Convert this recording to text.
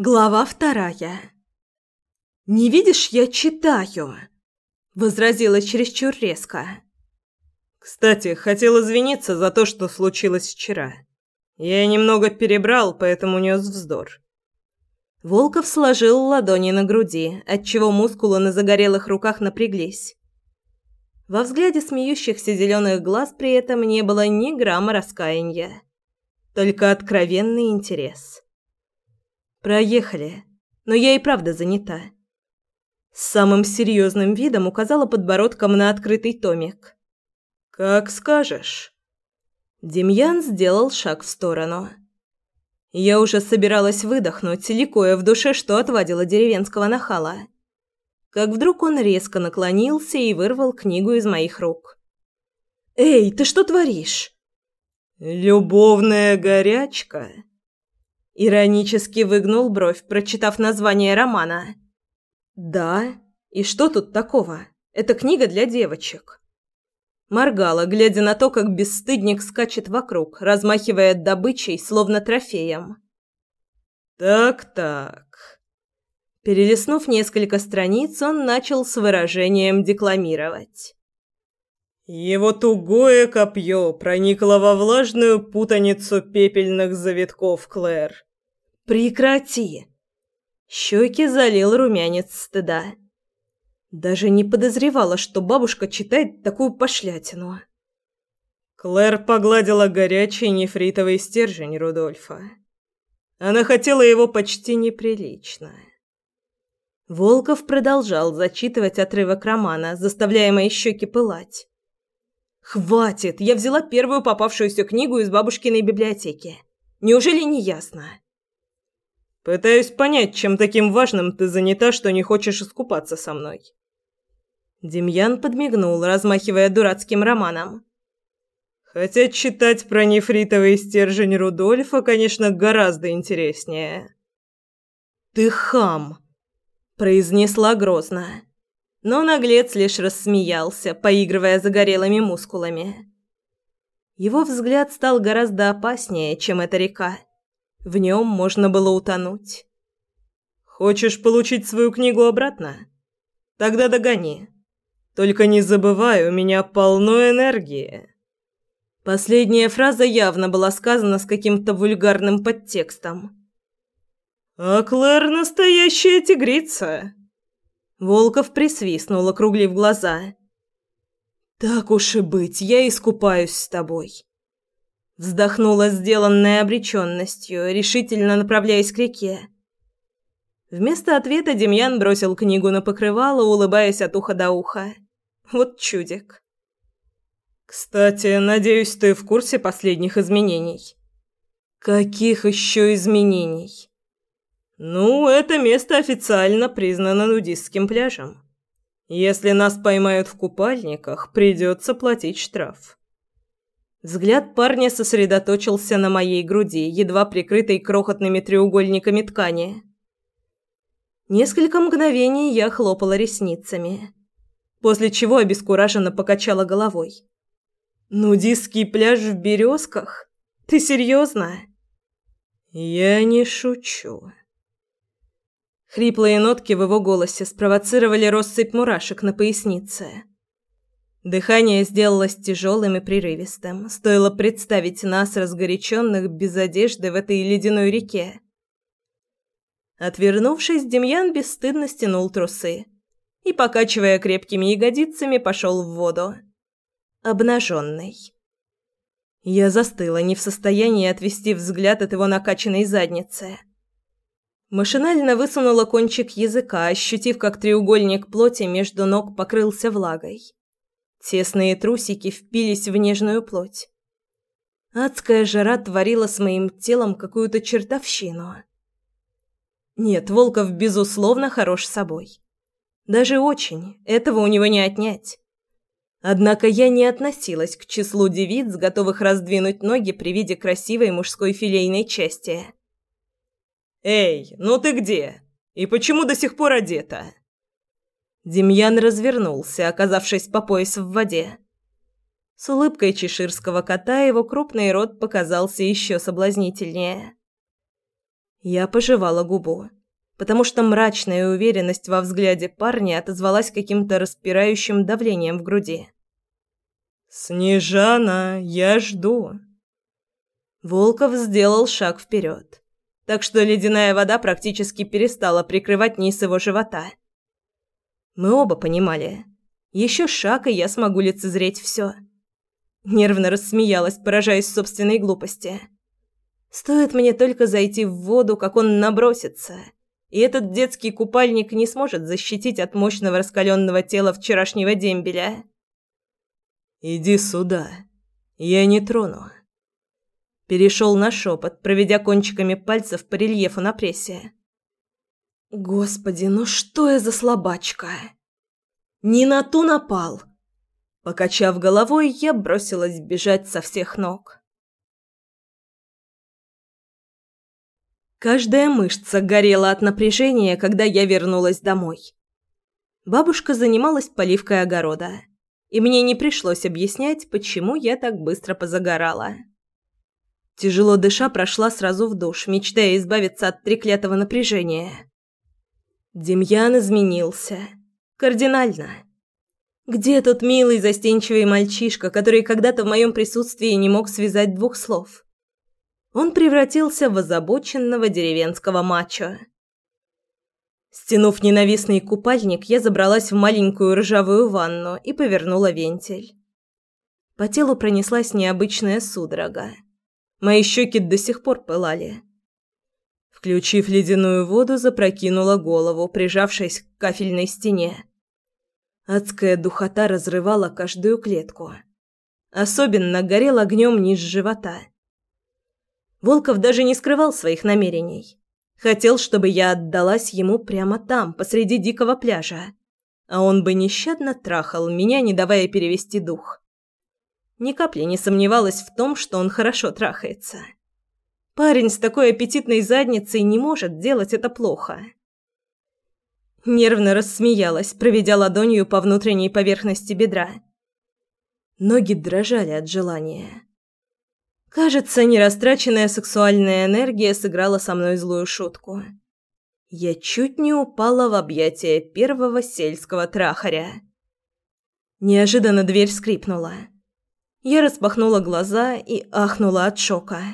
Глава вторая. «Не видишь, я читаю», — возразила чересчур резко. «Кстати, хотел извиниться за то, что случилось вчера. Я немного перебрал, поэтому нес вздор». Волков сложил ладони на груди, отчего мускулы на загорелых руках напряглись. Во взгляде смеющихся зеленых глаз при этом не было ни грамма раскаяния, только откровенный интерес. Проехали, но я и правда занята. С самым серьезным видом указала подбородком на открытый томик. Как скажешь. Демьян сделал шаг в сторону. Я уже собиралась выдохнуть, ликуя в душе, что отвадила деревенского нахала. Как вдруг он резко наклонился и вырвал книгу из моих рук. «Эй, ты что творишь?» «Любовная горячка», Иронически выгнул бровь, прочитав название романа. «Да? И что тут такого? Это книга для девочек». Моргала, глядя на то, как бесстыдник скачет вокруг, размахивая добычей, словно трофеем. «Так-так». Перелистнув несколько страниц, он начал с выражением декламировать. Его тугое копье проникло во влажную путаницу пепельных завитков Клэр. Прекрати. Щеки залил румянец стыда. Даже не подозревала, что бабушка читает такую пошлятину. Клэр погладила горячий нефритовый стержень Рудольфа. Она хотела его почти неприлично. Волков продолжал зачитывать отрывок романа, заставляя мои щеки пылать. «Хватит! Я взяла первую попавшуюся книгу из бабушкиной библиотеки. Неужели не ясно?» Пытаюсь понять, чем таким важным ты занята, что не хочешь искупаться со мной. Демьян подмигнул, размахивая дурацким романом. Хотя читать про нефритовый стержень Рудольфа, конечно, гораздо интереснее. Ты хам, произнесла грозно. Но наглец лишь рассмеялся, поигрывая загорелыми мускулами. Его взгляд стал гораздо опаснее, чем эта река. В нем можно было утонуть. Хочешь получить свою книгу обратно? Тогда догони. Только не забывай, у меня полно энергии. Последняя фраза явно была сказана с каким-то вульгарным подтекстом. А Клэр настоящая тигрица. Волков присвистнул, округлив глаза. Так уж и быть, я искупаюсь с тобой. Вздохнула сделанная обреченностью, решительно направляясь к реке. Вместо ответа Демьян бросил книгу на покрывало, улыбаясь от уха до уха. Вот чудик. «Кстати, надеюсь, ты в курсе последних изменений?» «Каких еще изменений?» «Ну, это место официально признано нудистским пляжем. Если нас поймают в купальниках, придется платить штраф». Взгляд парня сосредоточился на моей груди, едва прикрытой крохотными треугольниками ткани. Несколько мгновений я хлопала ресницами, после чего обескураженно покачала головой. «Нудистский пляж в Березках? Ты серьезно?» «Я не шучу». Хриплые нотки в его голосе спровоцировали россыпь мурашек на пояснице. Дыхание сделалось тяжелым и прерывистым. Стоило представить нас, разгоряченных, без одежды в этой ледяной реке. Отвернувшись, Демьян бесстыдно стянул трусы и, покачивая крепкими ягодицами, пошел в воду. Обнаженный. Я застыла, не в состоянии отвести взгляд от его накачанной задницы. Машинально высунула кончик языка, ощутив, как треугольник плоти между ног покрылся влагой. Тесные трусики впились в нежную плоть. Адская жара творила с моим телом какую-то чертовщину. Нет, Волков, безусловно, хорош собой. Даже очень, этого у него не отнять. Однако я не относилась к числу девиц, готовых раздвинуть ноги при виде красивой мужской филейной части. «Эй, ну ты где? И почему до сих пор одета?» Демьян развернулся, оказавшись по пояс в воде. С улыбкой чеширского кота его крупный рот показался еще соблазнительнее. Я пожевала губу, потому что мрачная уверенность во взгляде парня отозвалась каким-то распирающим давлением в груди. «Снежана, я жду». Волков сделал шаг вперед, так что ледяная вода практически перестала прикрывать низ его живота. Мы оба понимали. Еще шаг, и я смогу лицезреть все. Нервно рассмеялась, поражаясь собственной глупости. Стоит мне только зайти в воду, как он набросится, и этот детский купальник не сможет защитить от мощного раскаленного тела вчерашнего дембеля. «Иди сюда. Я не трону». Перешел на шепот, проведя кончиками пальцев по рельефу на прессе. «Господи, ну что я за слабачка?» «Не на ту напал!» Покачав головой, я бросилась бежать со всех ног. Каждая мышца горела от напряжения, когда я вернулась домой. Бабушка занималась поливкой огорода, и мне не пришлось объяснять, почему я так быстро позагорала. Тяжело дыша, прошла сразу в душ, мечтая избавиться от треклятого напряжения. Демьян изменился. Кардинально. Где тот милый застенчивый мальчишка, который когда-то в моем присутствии не мог связать двух слов? он превратился в озабоченного деревенского мачо. Стянув ненавистный купальник, я забралась в маленькую ржавую ванну и повернула вентиль. По телу пронеслась необычная судорога. Мои щеки до сих пор пылали. Включив ледяную воду, запрокинула голову, прижавшись к кафельной стене. Адская духота разрывала каждую клетку. Особенно горел огнем низ живота – Волков даже не скрывал своих намерений. Хотел, чтобы я отдалась ему прямо там, посреди дикого пляжа. А он бы нещадно трахал меня, не давая перевести дух. Ни капли не сомневалась в том, что он хорошо трахается. Парень с такой аппетитной задницей не может делать это плохо. Нервно рассмеялась, проведя ладонью по внутренней поверхности бедра. Ноги дрожали от желания. Кажется, нерастраченная сексуальная энергия сыграла со мной злую шутку. Я чуть не упала в объятия первого сельского трахаря. Неожиданно дверь скрипнула. Я распахнула глаза и ахнула от шока.